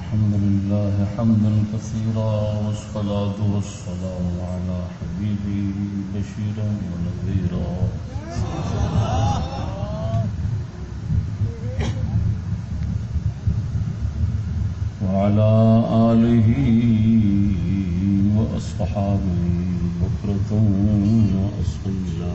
الحمد لله حمدا كثيرا والصلاة والسلام على حبيبي بشيرا ونذيرا. وعلى آله وأصحابه بكرة وأصيلا.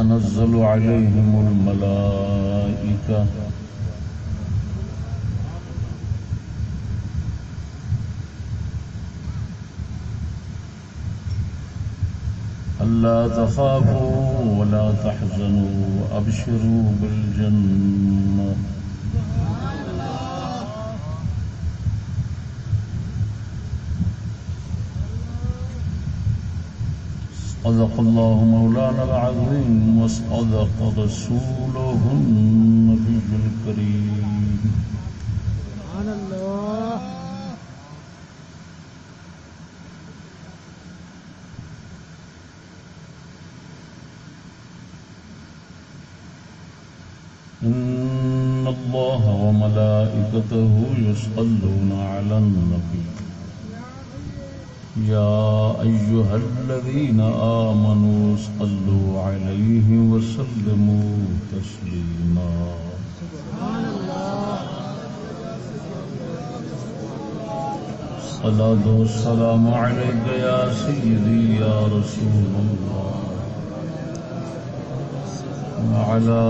تتنزل عليهم الملائكة. ألا تخافوا ولا تحزنوا وأبشروا بالجنة. صدق الله مولانا العظيم وصدق رسوله النبي الكريم. سبحان الله. إن الله وملائكته يصلون على النبي. يا أيها الذين آمنوا صلوا عليه وسلموا تسليما. سبحان الله صلاة والسلام عليك يا سيدي يا رسول الله. وعلى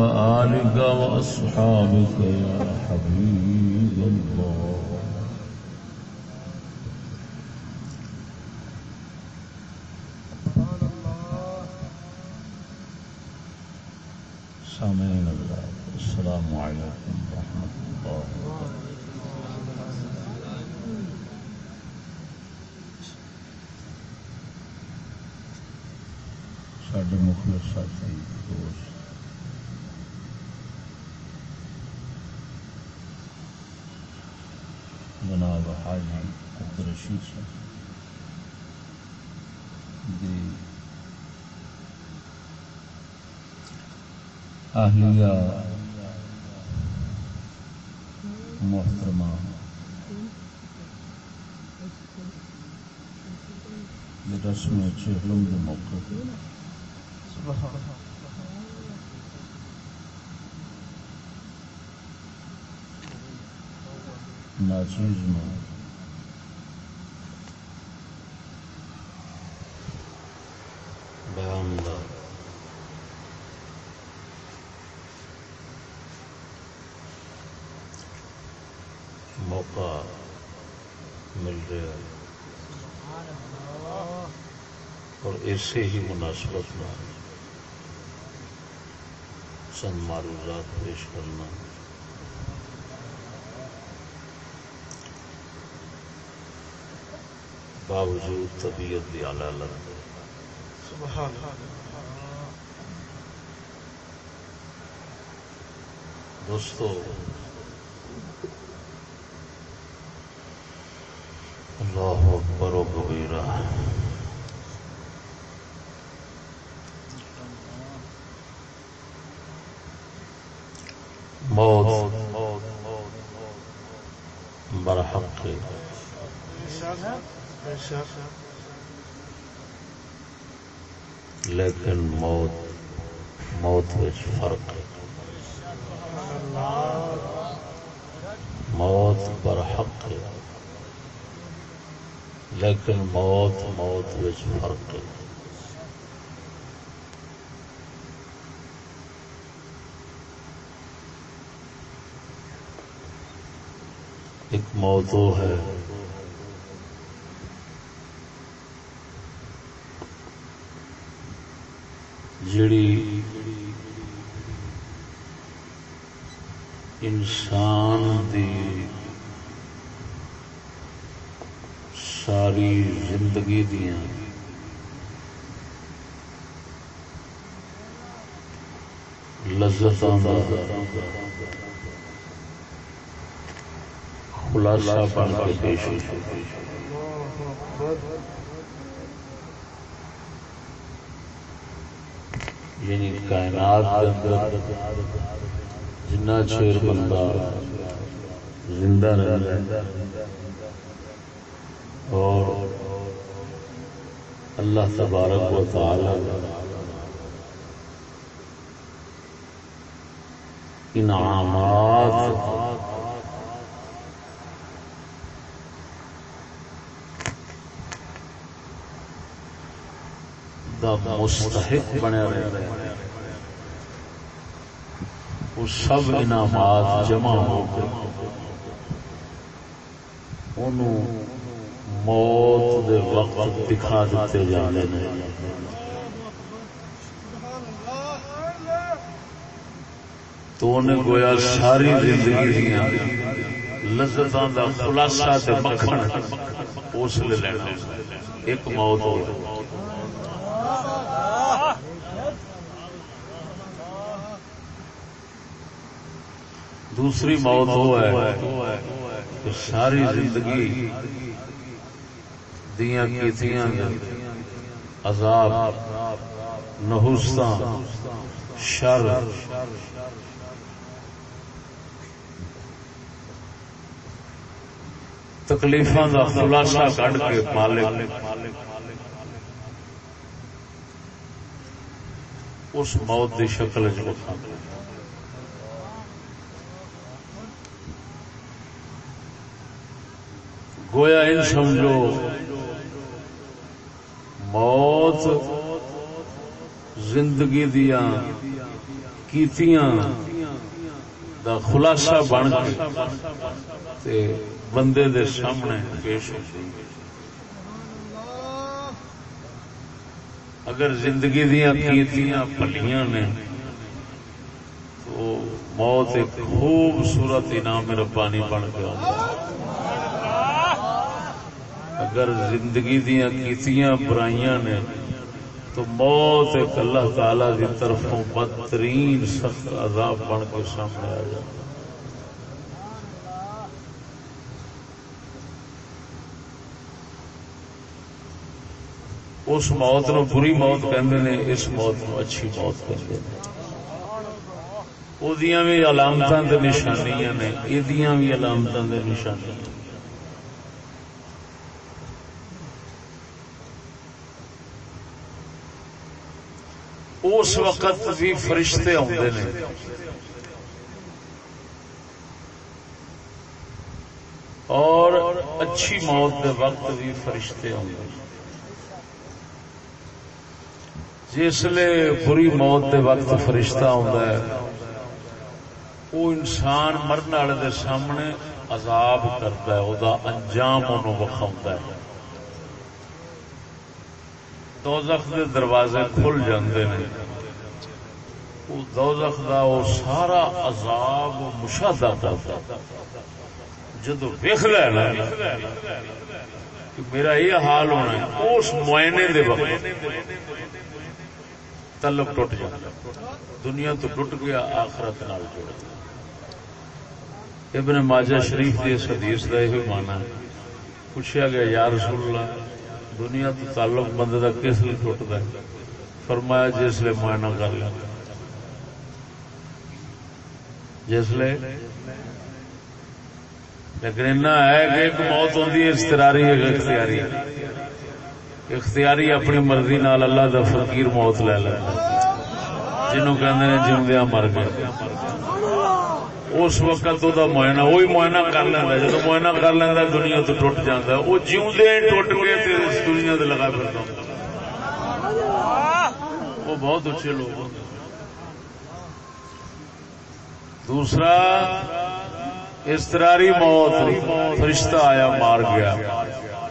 آلك وأصحابك يا حبيب الله سبحان الله سامعين الله السلام عليكم ورحمة الله ساڈے مخلص ساتھی، دوست۔ جناب حاجی عبد الرشید صاحب دی اہلیہ محترمہ۔ یہ رسم چہلم کے موقع ناچیز میں بیان دا موقع مل رہا ہے۔ اور ایسے ہی مناسبت میں چند معروضات پیش کرنا۔ باوجود طبیعت بھی اعلی لگ سبحان دوستو اللہ اکبر و کبیرہ موت برحق لیکن موت موت وچ فرق موت برحق ہے۔ لیکن موت موت وچ فرق ہے۔ ایک موضوع ہے۔ جڑی انسان دی ساری زندگی دیا لذت خلاصہ بن کے پیش یعنی کائنات کے اندر جنا چیر بندہ زندہ رہتا ہے۔ اور اللہ تبارک و تعالی انعامات دا مستحق بنیا رہتا ہے وہ سب انعامات جمع ہو کے موت دے وقت دکھا دیتے جانے نے۔ تو انہیں گویا ساری زندگی دیا لذتوں کا خلاصہ مکھن اس لیے لینا۔ ایک موت ہو۔ دوسری موت وہ ہے کہ ساری زندگی دیا کیتیاں عذاب نحوستان شر۔ تکلیفاں کا خلاصہ کٹ کے مالک۔ اس موت کی شکل چ گویا ان سمجھو موت زندگی دیا کیتیاں دا خلاصہ بن کے بندے دے سامنے پیش ہو اگر زندگی دیا کیتیاں پلیاں نے تو موت ایک خوبصورت انعام ربانی بن کے اگر زندگی دیا کیتیاں برائیاں نے، تو موت ایک اللہ تعالی کی طرفوں بدترین سخت عذاب بن کے سامنے آ جائے۔ اس موت نو بری موت کہندے نے، اس موت نو اچھی موت کہندے نے۔ وہ بھی علامت نشانیاں نے یہ بھی علامت نشانیاں اس وقت بھی فرشتے آتے ہیں۔ اور اچھی موت کے وقت بھی فرشتے آتے جس بری موت کے وقت فرشتہ آتا ہے، وہ انسان مرن والے سامنے عذاب کرتا ہے، وہ انجام انہوں وکھاؤں ہے۔ دوزخ دے دروازے کھل جاندے ہیں۔ وہ دوزخ دا وہ سارا عذاب مشاہدہ کرتا جدو ویخ نا کہ میرا یہ حال ہونا ہے، اس معائنے دے وقت تعلق ٹوٹ جاتا دنیا تو ٹوٹ گیا، آخرت نال جڑ گیا۔ ابن ماجہ شریف دی اس حدیث دا یہ مانا پوچھا گیا، یا رسول اللہ، دنیا تو تعلق بندے کا کس لیے ٹوٹتا ہے؟ فرمایا، جس لیے معائنہ کر لیا۔ جس لیکن اتنا ہے کہ ایک موت ہوتی ہے استراری ہے اختیاری اختیاری اپنی مرضی نال اللہ دا فقیر موت لے لے۔ جنہوں کہ جیوندیا مر گئے اس وقت وہ معائنہ، وہی معائنہ کر لینا جب معائنہ کر لینا دنیا تو ٹوٹ جاتا ہے وہ جیوندے ٹوٹ گئے دنیا سے لگا پھر وہ بہت اچھے لوگ ہوتے دوسرا استراری موت، فرشتہ آیا، مار گیا،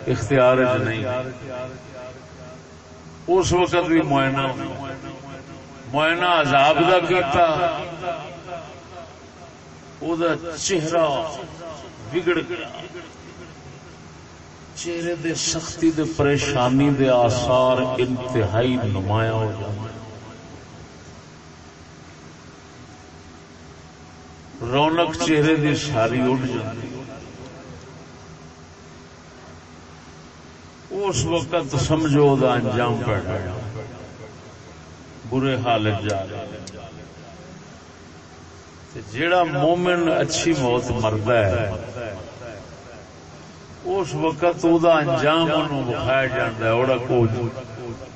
اختیار نہیں۔ اس وقت بھی معائنہ معائنہ عذاب دا کیتا، او دا چہرہ بگڑ گیا۔ چہرے دے سختی دے پریشانی دے آثار انتہائی نمایاں ہو جاتے رونق چہرے دی ساری اڑ جاتی اس وقت سمجھو دا انجام پڑ گیا برے حالت جا رہا جیڑا مومن اچھی موت مرد ہے اس وقت دا انجام انہوں بخایا جاتا ہے، اوڑا کو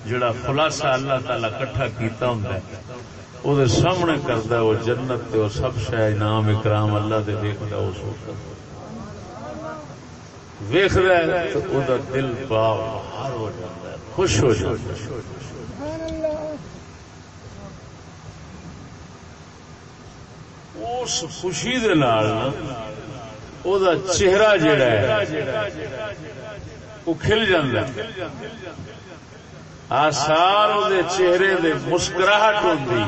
جڑا خلاصہ اللہ تعالی کٹھا کیتا ہوں وہ دے سامنے کرتا ہے وہ جنت تے وہ سب شہ انعام اکرام اللہ دے دیکھتا اس وقت۔ ویخ ہے تو وہ دا دل پاو ہار ہو جاتا ہے، خوش ہو جاتا ہے۔ اس خوشی دے نال او دا چہرہ جڑا ہے وہ کھل جاندہ ہے آثار دے چہرے دے مسکراہٹ ہوندی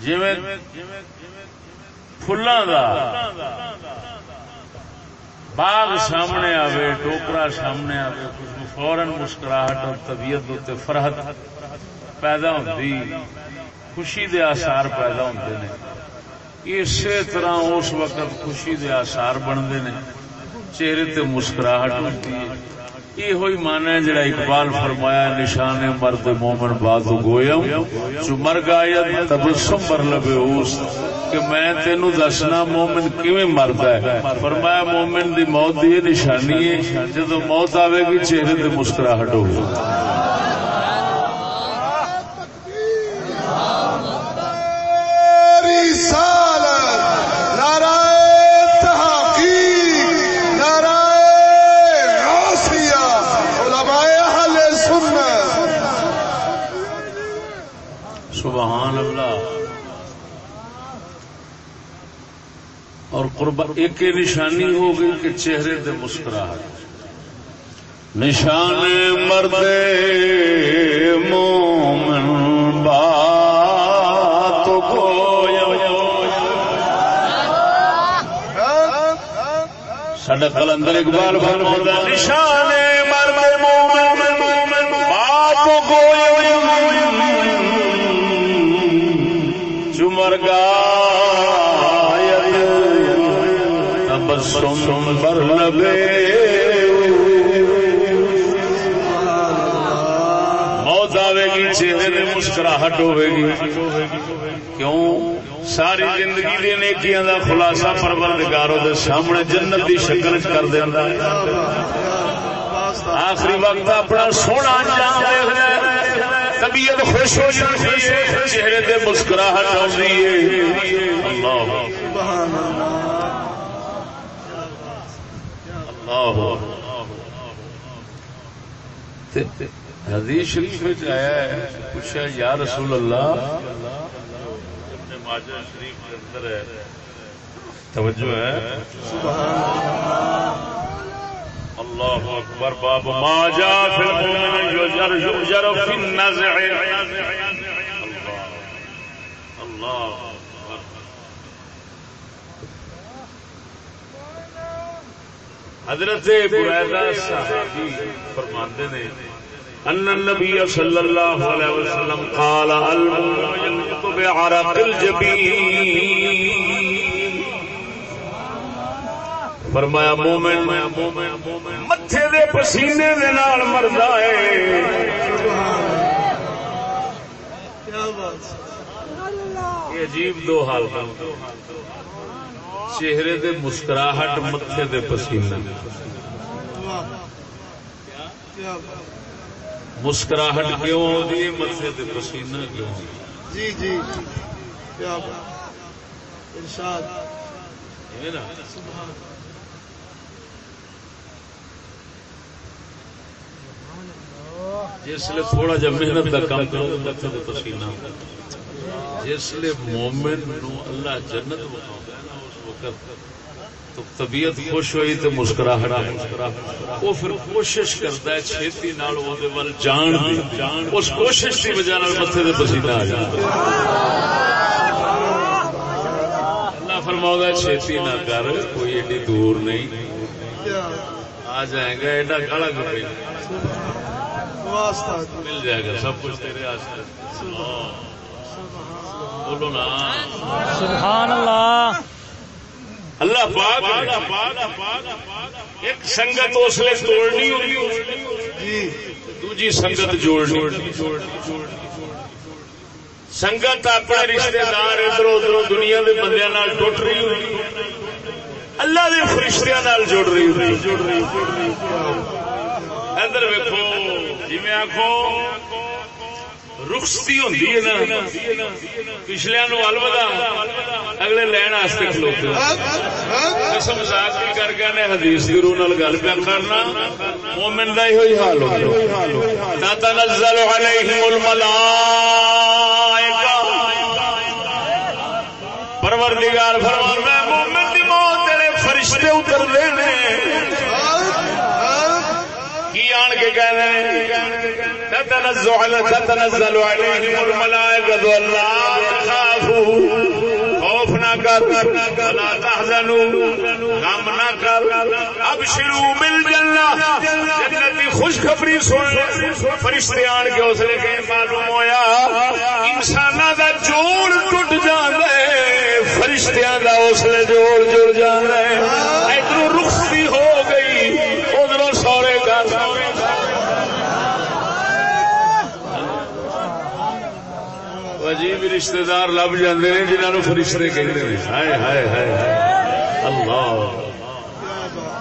جویں فلاں دا باغ سامنے آوے ٹوکرا سامنے آوے فورن مسکراہٹ اور طبیعت اتنے فرحت پیدا ہوتی خوشی دے آثار پیدا ہوتے ہیں اسی طرح اس وقت خوشی دے آثار بنتے ہیں چہرے تے مسکراہٹ ہوتی ہے۔ یہ ہوئی مانا ہے جڑا اقبال فرمایا نشان مرد مومن بات گویا جو مر گایا تبسم بر لبے اس کہ میں تینو دسنا، مومن کیویں مردا ہے؟ فرمایا، مومن دی موت دی نشانی ہے۔ جدو موت آوے گی، چہرے تے مسکراہٹ ہوگی۔ اور قربا ایک نشانی ہو گئی کہ چہرے دے مسکراہٹ نشان مرد مومن بات سڈا کلندر اقبال فرماتا نشان تبسم بر لبے موت آئے گی چہرے مسکراہٹ ہوے گی کیوں؟ ساری زندگی دے نیکیاں دا خلاصہ پروردگاروں دے سامنے جنت دی شکل کر دیندا آخری وقت اپنا سونا انجام دیکھنا طبیعت خوش ہو جاتی ہے، چہرے تے مسکراہٹ آتی ہے۔ اللہ۔ حدیث شریف آیا ہے پوچھا یا رسول اللہ؟ شریف کے اندر ہے۔ توجہ ہے۔ اللہ اکبر باب ما جاء في المؤمن يجر يجر في النزع۔ اللہ۔ حضرت بریدہ صحابی فرماندے نے، ان النبي صلى الله عليه وسلم قال، المؤمن ينقض بعرق الجبين فرمایا، مومن متھے دے پسینے دے نال مردا ہے۔ سبحان اللہ کیا بات یہ عجیب دو حال ہیں چہرے دے مسکراہٹ متھے دے پسینے مسکراہٹ کیوں ہوتی ہے متھے دے پسینہ کیوں جی جی کیا ارشاد۔ جس لیے تھوڑا جا محنت کا کام کرو متھے دے پسینہ۔ جس لیے مومن نو اللہ جنت بخاؤں تو طبیعت خوش ہوئی تو مسکراہٹ وہ پھر کوشش کرتا ہے چھتی نال جان اس کوشش کی وجہ متے سے پسینہ آ جائے اللہ گا چھتی نہ کر کوئی ایڈی دور نہیں. آ جائے گا ایڈا مل جائے گا سب کچھ تیرے بولو نا. سبحان اللہ. اللہ پاک ایک سنگت اس لیے توڑنی ہوگی۔ دوجی سنگت جوڑنی۔ سنگت اپنے رشتے دار ادھر ادھر دنیا کے بندے ٹوٹ رہی ہوگی۔ اللہ کے فرشتیا جڑ رہی ہوگی۔ ادھر ویکو جی میں آخو رخصتی ہوندی ہے نا پچھلے نو الوداع اگلے لین واسطے کھلوتے قسم ذات کی کر کے نے حدیث کی روح نال گل پیا کرنا مومن دا ہی حال ہوتا تنزل علیہم الملائکہ پروردگار فرماتا ہے مومن دی موت تیرے فرشتے اتر دے نے کی آن کے کہنے تتنزل عليهم الملائكة الله تخافوا. خوف نہ کر لا تحزنوا. غم نہ کر. ابشروا بالجنة. جنت کی خوشخبری سن لے. فرشتے آن کے اس نے کہ معلوم ہویا، انساناں دا جوڑ ٹوٹ جاندا ہے فرشتیاں دا اس نے جوڑ جڑ جاندا ہے ادھر رخصتی ہو گئی ادھر سورے گھر عجیب رشتے دار لب جاندے نے جنہوں فرشتے کہتے ہیں ہائے ہائے ہائے اللہ۔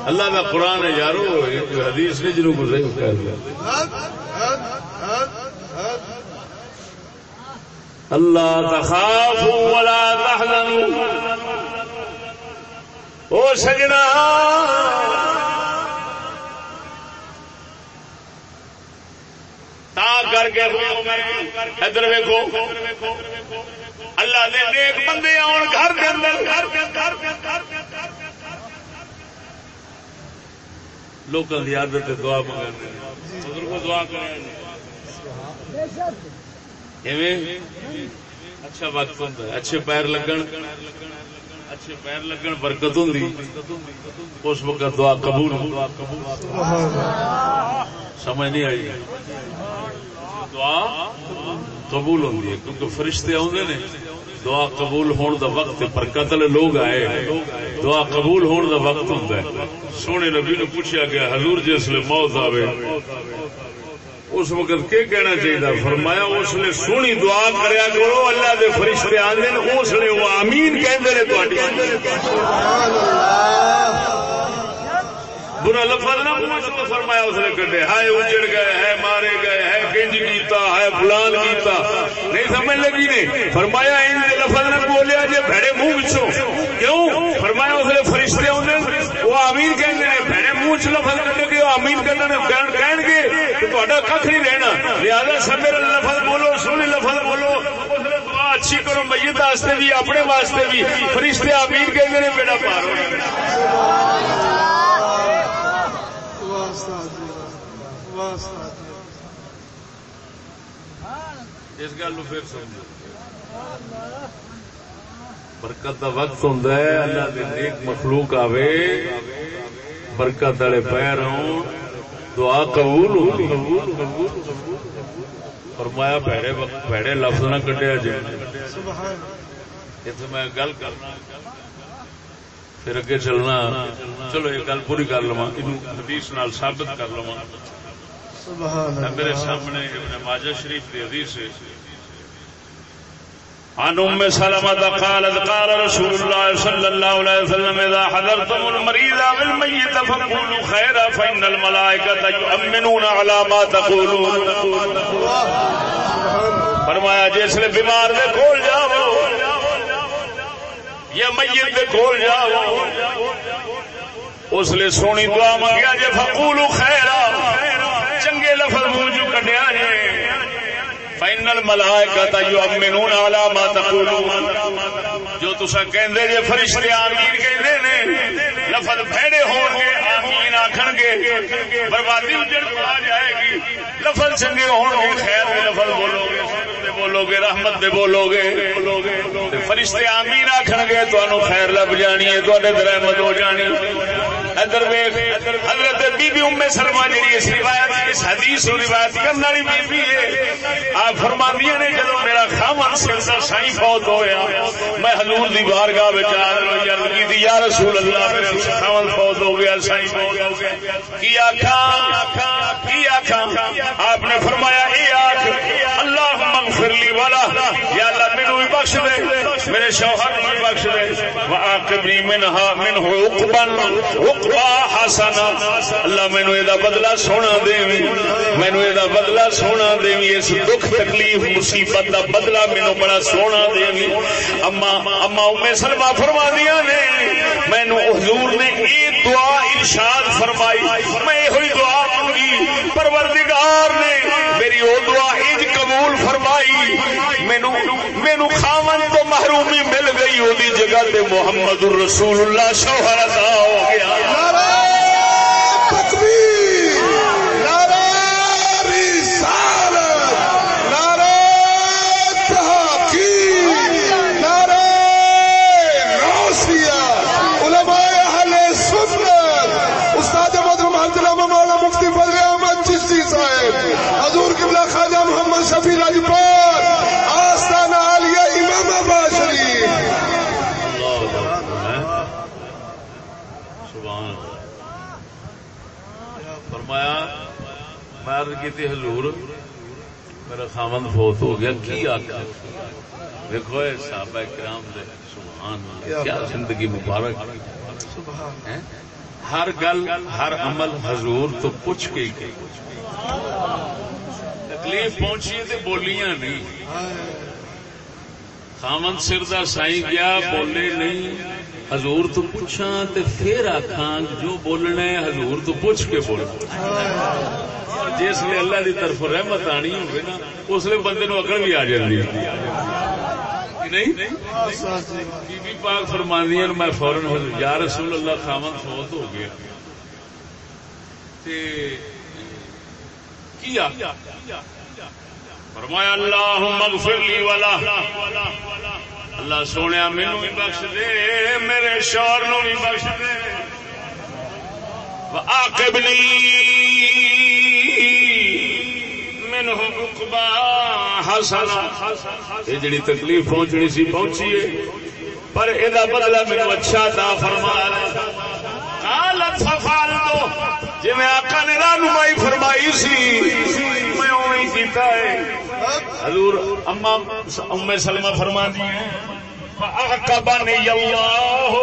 اللہ کا قرآن ہے، یارو، ایک حدیث نے جنوں کو ضعیف جنہوں گزرے اللہ تخاف ولا تحزنوا۔ او سجنا۔ کر کے ادھر ویکو اللہ دے نیک بندے آن گھر کے اندر۔ لوگوں کی عادت دعا منگا دعا کر اچھا وقت ہوتا ہے۔ اچھے پیر لگن۔ اچھے پیر لگن، برکت ہوں اس وقت دعا قبول سمجھ نہیں آئی؟ دعا قبول ہوں کیونکہ فرشتے آدھے نے۔ دعا قبول ہون دا وقت پر قتل لوگ آئے دعا قبول ہون دا وقت ہوں سونے نبی نے پوچھا گیا، حضور جس لیے موت آئے اس وقت کیا کہنا چاہیے فرمایا، اس لیے سونی دعا کریا کرو، اللہ دے فرشتے آدھے اس لیے وہ امین کہ برا لفظ نہ فرمایا اس نے کٹے ہائے اجڑ گئے ہے مارے گئے ہے کنج کیتا ہے، فلان کیتا۔ نہیں سمجھ لگی نے؟ فرمایا ان لفظ نہ بولیا جی بھڑے منہ پچھو کیوں؟ فرمایا اس نے فرشتے آدھے وہ امین کہتے ہیں بھڑے منہ چ لفظ کٹے گے امین کہن گے تو تا کھ نہیں رہنا۔ لہٰذا سب لفظ بولو سونی لفظ بولو۔ اچھی کرو، میت واسطے بھی، اپنے واسطے بھی۔ فرشتے امین کہتے ہیں بیٹا پار ہو اس گل پھر سمجھو۔ برکت کا وقت ہوں اللہ نیک مخلوق آوے۔ برکت والے پیر آن دعا قبول فرمایا پیڑے لفظ نہ کٹیا جی میں گل کرنا۔ پھر اگے چلنا۔ چلو یہ گل پوری کر لوا حدیث نال ثابت کر لوا میرے سامنے ماجا شریف کی حدیث عن ام سلمة قالت قال رسول الله صلى الله عليه وسلم اذا حضرتم المريض فقولوا خيرا فان الملائكه يؤمنون على ما تقولون. فرمایا جس بیمار دے کول جاؤ یا میت دے کول جاؤ اس لیے سونی دعا منگیا جے فقولوا خیرا چنگے لفظ منہ جو کڈیا جے فائنل ملائکہ یؤمنون علی ما تقولون۔ جو تسا کہندے جے فرشتے آمین کہندے نے، لفظ بھڑے ہون گے، آمین آکھن گے، بربادی اجڑ آ جائے گی۔ لفظ چنگے ہون گے، خیر دے لفظ بولو گے دے بولو گے، رحمت دے بولو گے۔ فرشتے آمین آکھن گے تانوں خیر لب جانی ہے تواڈے تے رحمت ہو جانی۔ ادھر حضرت بی بی ام سلمہ جڑی اس روایت اس حدیث نو روایت کرن والی بی بی ہے۔ آپ فرماندیاں نے جدوں میرا خاون سردا سائیں فوت ہویا، میں حضور دی بارگاہ وچ عرض کی یا رسول اللہ میرا خاون فوت ہو گیا سائیں فوت ہو گیا۔ کی آکھاں؟ کی آکھاں؟ آپ نے فرمایا، اے آکھ اللہ مغفر والا۔ یا اللہ مینوں بھی بخش دے۔ میرے شوہر نو بھی بخش دے۔ واقبنی منها منه عقبا۔ عقبا حسنا۔ اللہ مینوں اے دا بدلہ سونا دیویں مینوں اے دا بدلہ سونا دیویں اس دکھ، تکلیف، مصیبت دا بدلہ مینوں بڑا سونا دیویں اما اما ام سلمہ فرماندیاں نے۔ مینوں حضور نے اے دعا ارشاد فرمائی۔ میں ہوئی دعا منگی پروردگار نے میری وہ دعا انج فرمائی، مینو مینو خاون تو محرومی مل گئی وہ جگہ تے محمد رسول اللہ، شوہر ادا ہو گیا۔ کی حضور میرا خامن فوت ہو گیا کی آخر دیکھو اے صحابہ کرام دے سبحان اللہ کیا زندگی مبارک؟ ہر گل ہر عمل حضور تو پوچھ کے ہی تکلیف پہنچی تے بولیاں نہیں۔ خامن سر دا سائی گیا بولے نہیں۔ حضور تو پوچھا تے پھر آخاں جو بولنا ہے حضور تو پوچھ کے بولنا جس لیے اللہ دی طرف رحمت آنی ہوگی نا، اس لیے بندے نو اکڑ بھی آ جاتی نہیں؟ بی بی پاک فرماندیاں میں فورن یا رسول اللہ خامن فوت ہو گیا۔ تے کیا؟ فرمایا اللہ مغفر لی والا اللہ سونے مینو بھی بخش دے، میرے شور نو بھی بخش دے۔ آقبنی منہ حسنا یہ جڑی تکلیف پہنچنی سی پہنچی ہے، پر یہ بدلا مینو اچھا دا فرما قالت جی میں آقا نے رہنمائی فرمائی سی، میں اویں کیتا ہے۔ حضور اما ام سلمہ فرما دی ہیں فاعقبني الله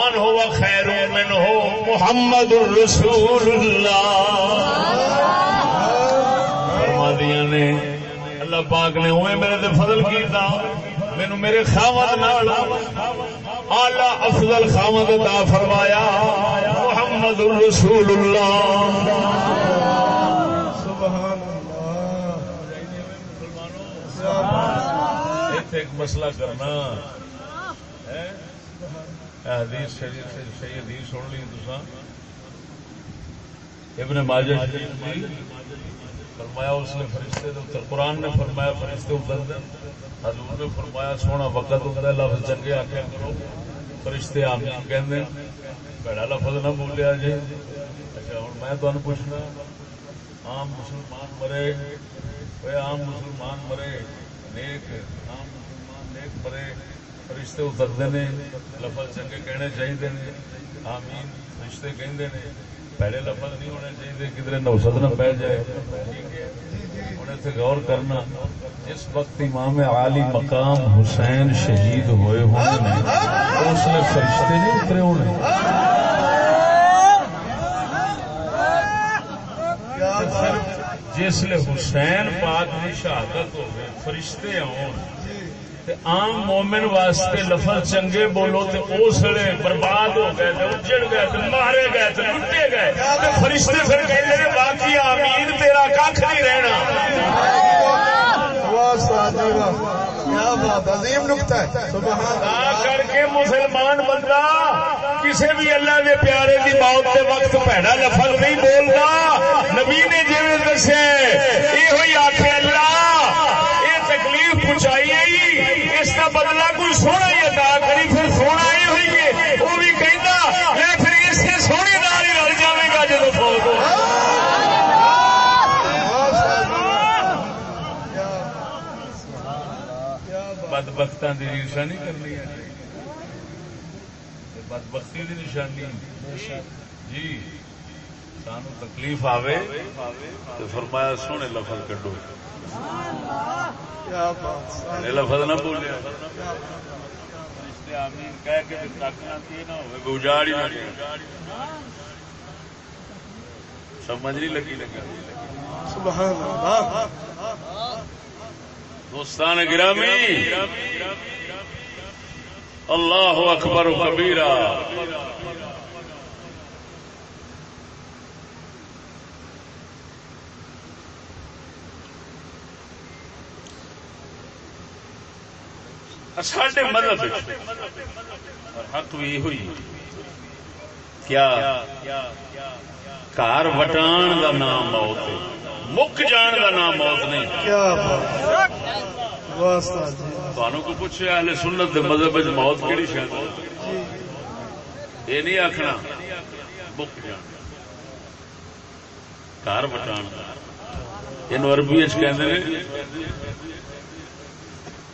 من هو خير منه محمد رسول الله۔ دیا نے. اللہ پاک نے ہوئے میرے تے فضل کیتا. مینو میرے خامد نال اعلی افضل خامد عطا فرمایا. محمد رسول اللہ سبحان اللہ. ایک مسئلہ کرنا. ہاں؟ حدیث شریف سے صحیح حدیث سن لی ابن ماجہ شریف فرمایا اس نے فرشتے دے اتر قرآن نے فرمایا فرشتے اتر دے۔ حضور نے فرمایا سونا وقت ہوتا ہے، لفظ چنگے آخیا کرو۔ فرشتے آمین کہندے بڑا لفظ نہ بولیا جی اچھا ہوں میں تمہیں پوچھنا، عام مسلمان مرے وہ عام مسلمان مرے، نیک، عام مسلمان نیک مرے، فرشتے اترتے نے، لفظ چنگے کہنے چاہیے آمین، فرشتے کہندے نے۔ پہلے لفظ نہیں ہونے چاہیے کدھر نوسط نہ پہ جائے۔ ہوں اتنے غور کرنا، جس وقت امام عالی مقام حسین شہید ہوئے ہونے اس نے فرشتے نہیں اترے ہونے۔ جس لیے حسین پاک کی شہادت ہوئے فرشتے آن تے عام مومن واسطے لفظ چنگے بولو تے اس لیے برباد ہو گئے تے اجڑ گئے تے مارے گئے تے لٹے گئے تے فرشتے پھر ہیں باقی آمین تیرا کھ نہیں رہنا۔ واہ سادی واہ کیا بہت عظیم نقطہ ہے سبحان اللہ۔ کر کے مسلمان بندہ کسی بھی اللہ کے پیارے کی موت کے وقت پیڑا لفظ نہیں بولتا۔ نبی نے جی دسے یہ آخ اللہ یہ تکلیف پہنچائی بدلا کوئی سونا ہی ادا کری پھر سونا یہ ہوئی ہے۔ وہ بھی کہنا میں پھر اسے سونے دار ہی رل جائے گا جب فوت ہو بدبختوں کی ریشا نہیں کرنی بدبختی کی نشانی۔ جی۔ سان تکلیف آوے تو فرمایا سونے لفظ کڈو۔ لفظ نہ بولیا۔ سمجھ نہیں لگی اللہ دوستان گرامی اللہ اکبر کبیرہ۔ ساڈے مذہب حق بھی ہوئی۔ کیا وٹان دا نام موت ہے؟ مک جان دا نام موت نہیں۔ جی۔ تہن کو پوچھے اہل سنت دے مذہب موت کیڑی شاید یہ نہیں آخنا مک جان۔ کار وٹان۔ ان عربی کہ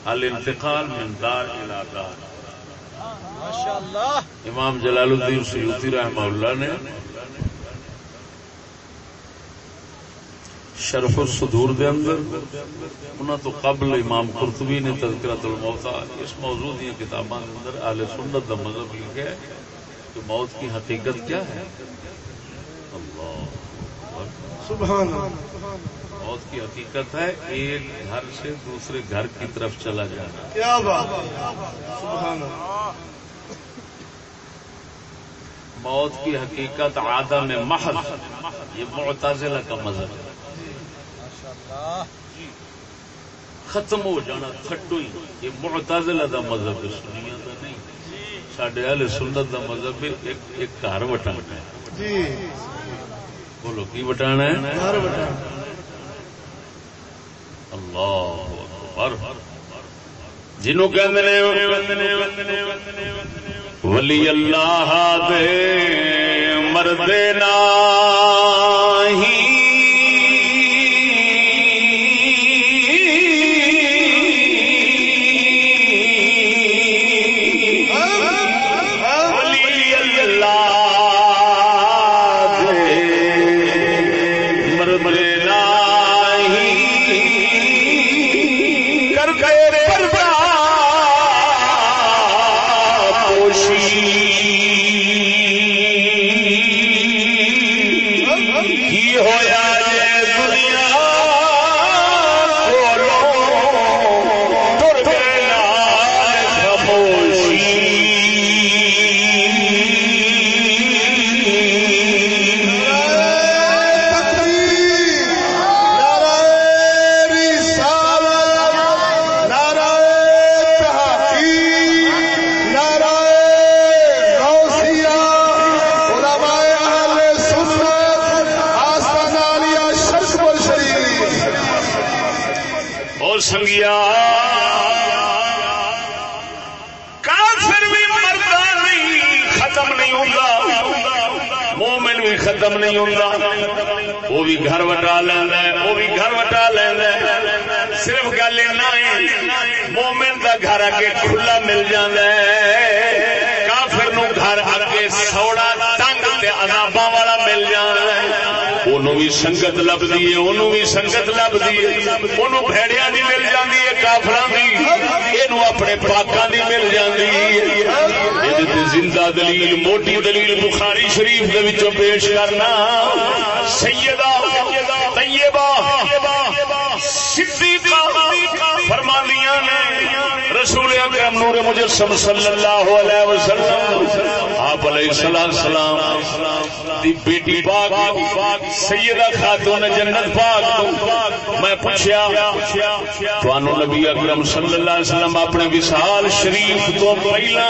الانتقال من دار الى دار. امام جلال الدین سیوتی رحمہ اللہ نے شرف الصدور دے اندر انہاں تو قبل امام قرطبی نے تذکرۃ الموتى اس موضوع دی کتاباں دے اندر اہل سنت دا مذہب لکھا ہے کہ موت کی حقیقت کیا ہے؟ اللہ. سبحان اللہ. موت کی حقیقت ہے ایک گھر سے دوسرے گھر کی طرف چلا جانا۔ کیا بات۔ سبحان اللہ۔ موت کی حقیقت آدم محض۔ یہ معتزلہ کا مذہب ہے۔ ختم ہو جانا کھٹو ہی۔ یہ معتزلہ دا مذہب ہے سنیاں دا نہیں۔ سڈے اہل سنت دا مذہب ہے ایک ایک گھر وٹانا ہے۔ جی۔ بولو کی وٹانا ہے؟ گھر بٹا اللہ اکبر۔ جنوں کہندے نے ولی اللہ دے مرد ولی سنگت لبدی ہے انہوں بھی سنگت لبدی ہے انہوں بھیڑیا دی مل جاندی ہے کافران دی انہوں اپنے پاکان دی مل جاندی ہے یہ زندہ دلیل موٹی دلیل بخاری شریف دے وچوں پیش کرنا سیدہ طیبہ صدیقہ مجسم صلی اللہ علیہ وسلم، آپ علیہ السلام سلام، دی بیٹی پاک سیدہ خاتون جنت پاک میں پوچھیا تو نبی اکرم صلی اللہ علیہ وسلم اپنے وصال شریف تو پہلا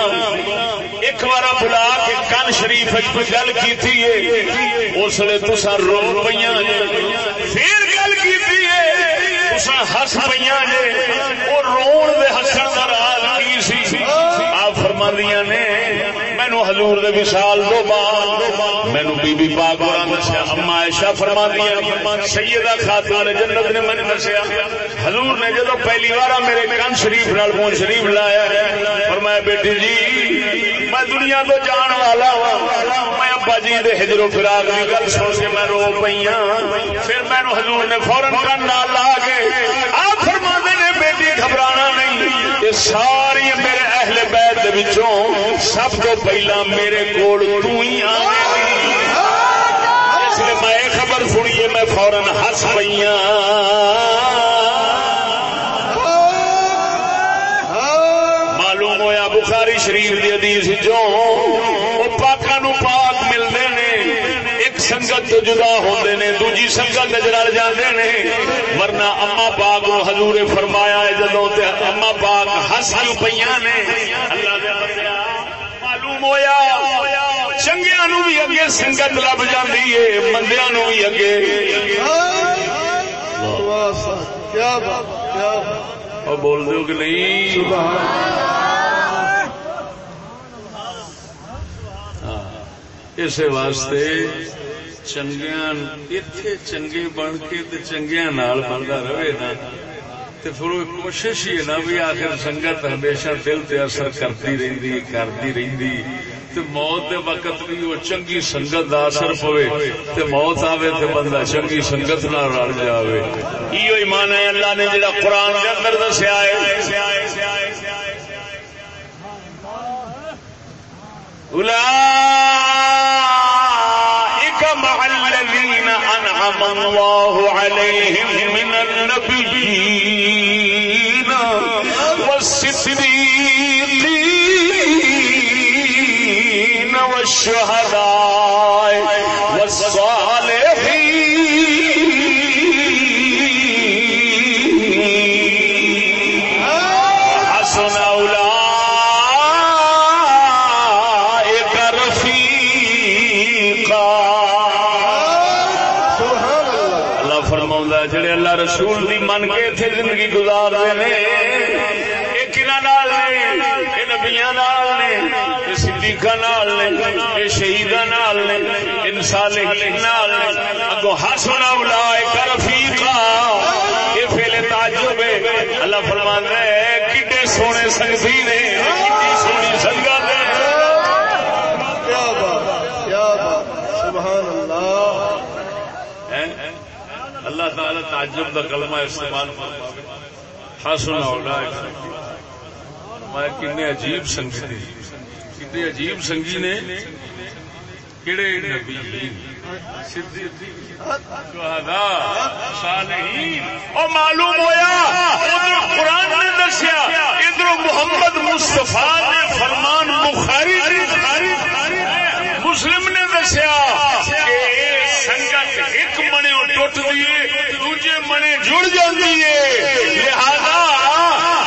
ایک بار بلا کے کن شریف گل کی اس لیے تسا رو پہ پھر تسا ہس پہ وہ رو دے ہسن کا راز کی سی؟ آپ فرماندیاں نے مینو حضور دے وصال دو بعد مینو بی بی پاک اور دسیا۔ اما عائشہ فرماندیاں سیدہ خاتون جنت نے میں دسیا۔ حضور نے جدو پہلی بار میرے کن شریف نال مون شریف لایا، فرمایا، بیٹی جی میں دنیا تو جان والا ہاں۔ میں ابا جی دے ہجر و کی گل سن کے میں رو پئی ہاں۔ پھر مینو حضور نے فورن کن نال لا کے آپ فرما نے بیٹی گھبرانا نہیں۔ یہ ساری میرے اہل بیت دے وچوں سب تو پہلا میرے کول تو ہی اس لیے میں خبر سنیے میں فورن ہس پئی معلوم حدیث جو پاکاں نو پاک ملدے نے ایک سنگت تو جدا ہوندے نے دوجی سنگت وچ رل جاندے نے ورنہ اما پاک نو حضور فرمایا ہے جدوں تے اما پاک ہس کیوں پیاں نے؟ اللہ دے بندیا معلوم ہویا چنگیاں نو بھی اگے سنگت لب جاندی ہے مندیاں نو بھی اگے۔ کیا بات کیا بات۔ اور بول دو کہ نہیں؟ اس واسطے چنگیا اتے چنگے بن کے تے چنگیا نال بنتا رہے نا تے پھر کوشش ہی ہے نا بھی آخر سنگت ہمیشہ دل تے اثر کرتی رہی کرتی رہی تے موت دے وقت بھی وہ چنگی سنگت دا اثر پوے تے موت آوے تے بندہ چنگی سنگت نہ رل جاوے ایو ایمان ہے اللہ نے جڑا قرآن دے اندر دسیا ہے الله عليهم من النبيين. سونے سنگتی نے کڈی سونی سنگت ہے کیا بات کیا بات سبحان اللہ۔ اللہ تعالی تعجب کا کلمہ استعمال حسن اولئک میں کنے عجیب سنگی کتنے عجیب سنگی نے کہڑے نبی اور معلوم ہوا ادھر قرآن نے دسیا ادھر محمد مصطفیٰ نے فرمان بخاری مسلم نے دسیا کہ سنگت ایک منے ٹوٹ دیے دوجے منے جڑ جاتی ہے لہذا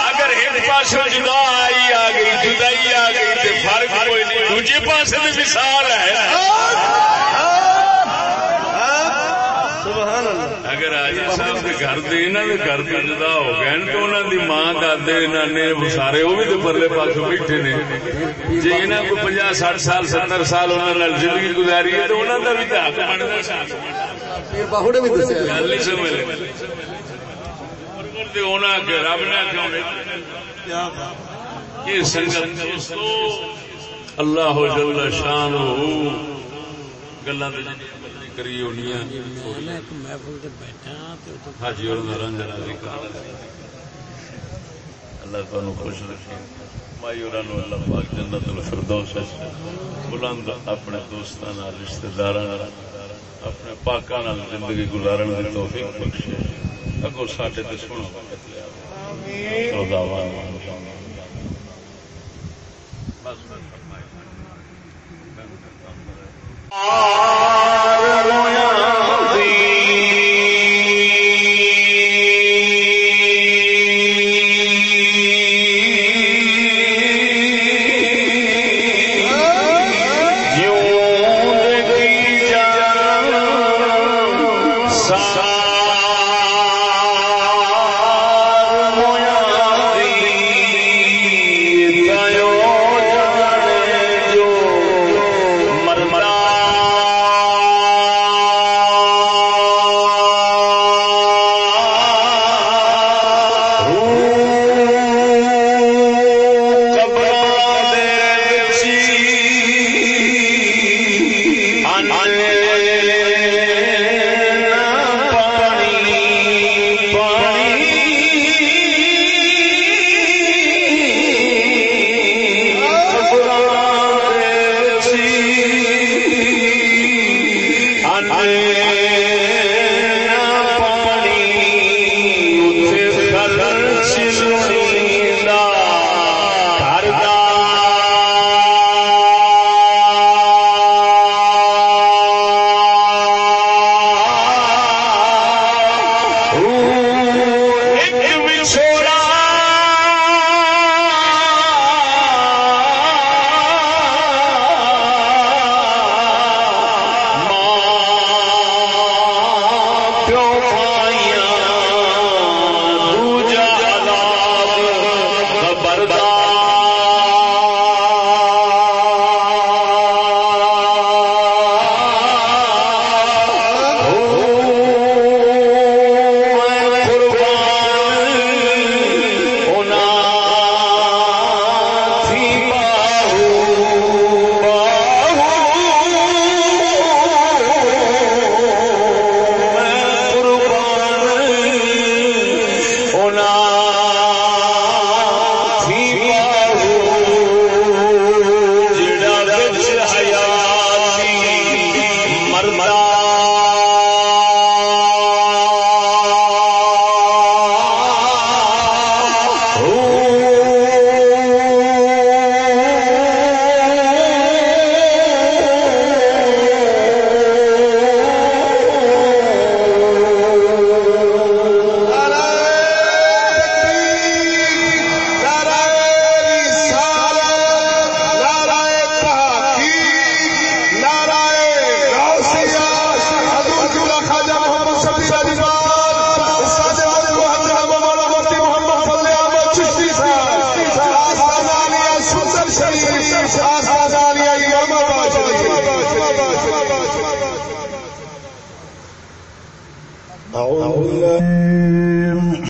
اگر ایک پاس جدا آئی آ گئی جدائی آ گئی فرق کوئی نہیں۔ دوجے پاس بھی مثال ہے۔ سبحان اللہ۔ اگر آج صاحب کے گھر دے انہاں دے گھر تو جدا ہو گئے تو انہاں دی ماں دادے سارے وہ بھی تے پرلے پاس بیٹھے نے۔ جے انہاں کو 50 60 سال 70 سال انہاں نال زندگی گزاری ہے تو انہاں دا بھی تے حق بندا پیر باہو نے بھی دسیا گل نہیں سمجھ لے تے انہاں کہ رب نے کیوں کیا بات۔ یہ سنگت۔ دوستو اللہ جل شان گلاں تے کری ہونیاں اور رنگ راضی کر اللہ تعالی خوش رکھے۔ مائی اور اللہ پاک جنت الفردوس وچ بلند اپنے دوستاں نال رشتہ داراں نال اپنے پاکاں نال زندگی گزارن دی توفیق بخشے۔ اگو ساڈے تے Ah. Amen.